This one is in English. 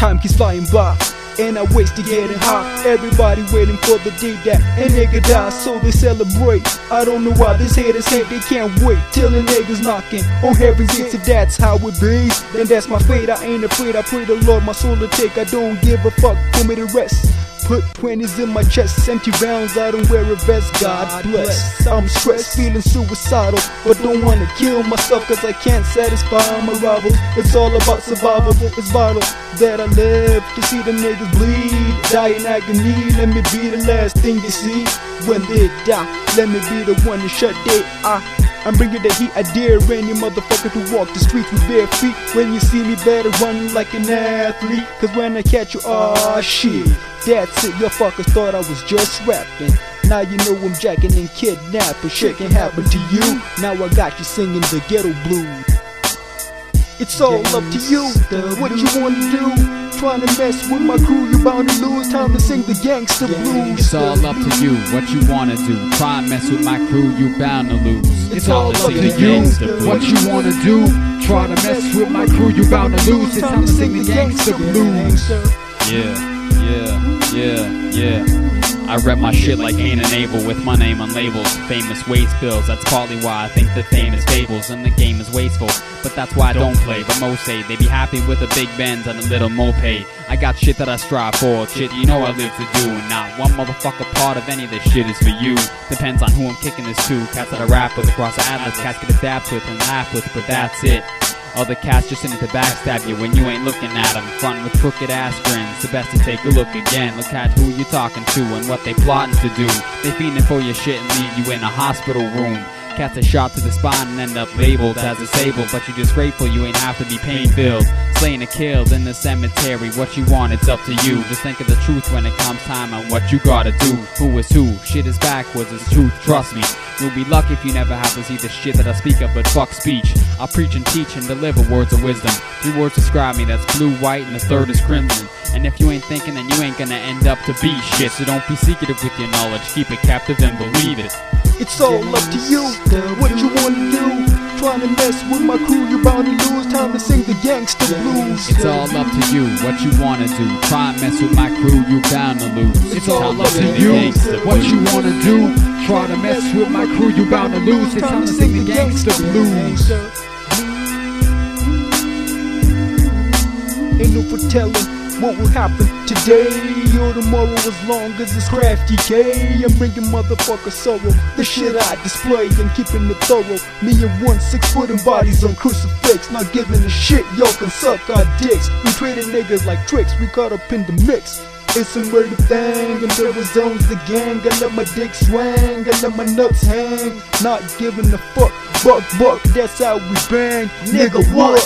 Time keeps flying by. And I waste to getting high. Everybody waiting for the day that a nigga dies, so they celebrate. I don't know why this haters hate, they can't wait till the niggas knocking on heaven's gates. If that's how it be, then that's my fate. I ain't afraid, I pray the Lord my soul to take. I don't give a fuck for me to rest. Put 20s in my chest, empty rounds, I don't wear a vest. God bless. I'm stressed, feeling suicidal, but don't wanna kill myself cause I can't satisfy my rivals. It's all about survival, it's vital that I live to see the niggas bleed. Die in agony, let me be the last thing you see. When they die, let me be the one to shut their eye. I'm bringing the heat, I dare any motherfucker to walk the streets with bare feet. When you see me, better run like an athlete. Cause when I catch you, aw shit. That's it, your fuckers thought I was just rapping. Now you know I'm jacking and kidnapping. Shit can happen to you. Now I got you singing the ghetto blues. It's all up to you, what you wanna do. Trying to mess with my crew, you bound to lose. Time to sing the gangster blues. It's all up to you, what you wanna do. Try and mess with my crew, you bound to lose. It's all up to you, what you wanna do. Try to mess with my crew, you bound to lose. It's time to sing the gangster blues. Yeah, yeah, yeah, yeah. I rep my shit like Cain and Abel with my name on labels. Famous waste bills, that's partly why I think the fame is fables and the game is wasteful. But that's why I don't play. But most say they be happy with a big Benz and a little moped. I got shit that I strive for, shit you know I live to do. And not one motherfucker part of any of this shit is for you. Depends on who I'm kicking this to. Cats that I rap with across the atlas, cats get adapt with and laugh with, but that's it. Other cats just in it to backstab you when you ain't looking at them. Front with crooked ass grins. The best to take a look again. Look at who you're talking to and what they plotting to do. They feeding for your shit and leave you in a hospital room. Cats a shot to the spine and end up labeled as disabled, but you're just grateful you ain't have to be pain filled. Slain or killed in the cemetery, what you want, it's up to you. Just think of the truth when it comes time and what you gotta do. Who is who? Shit is backwards, it's truth, trust me. You'll be lucky if you never have to see the shit that I speak of, but fuck speech. I preach and teach and deliver words of wisdom. Three words describe me, that's blue, white, and the third is crimson. And if you ain't thinking, then you ain't gonna end up to be shit. So don't be secretive with your knowledge, keep it captive and believe it. It's all up to you, what you wanna do. Trying to mess with my crew, you bound to lose. Time to sing the gangster blues. It's all up to you, what you wanna do. Try and mess with my crew, you bound to lose. It's all up to you, what you wanna do. Try to mess with my crew, you bound to lose. It's time to sing the gangster blues. Ain't no foretelling what will happen today or tomorrow as long as it's crafty K. I'm bringing motherfucker sorrow. The shit I display and keeping it thorough. Me and OneSixx footin' bodies on crucifix. Not giving a shit, y'all can suck our dicks. We traded niggas like tricks, we caught up in the mix. It's a murder thing, and there was owns the gang. I let my dick swing, I let my nuts hang. Not giving a fuck, buck, buck, that's how we bang. Nigga, what?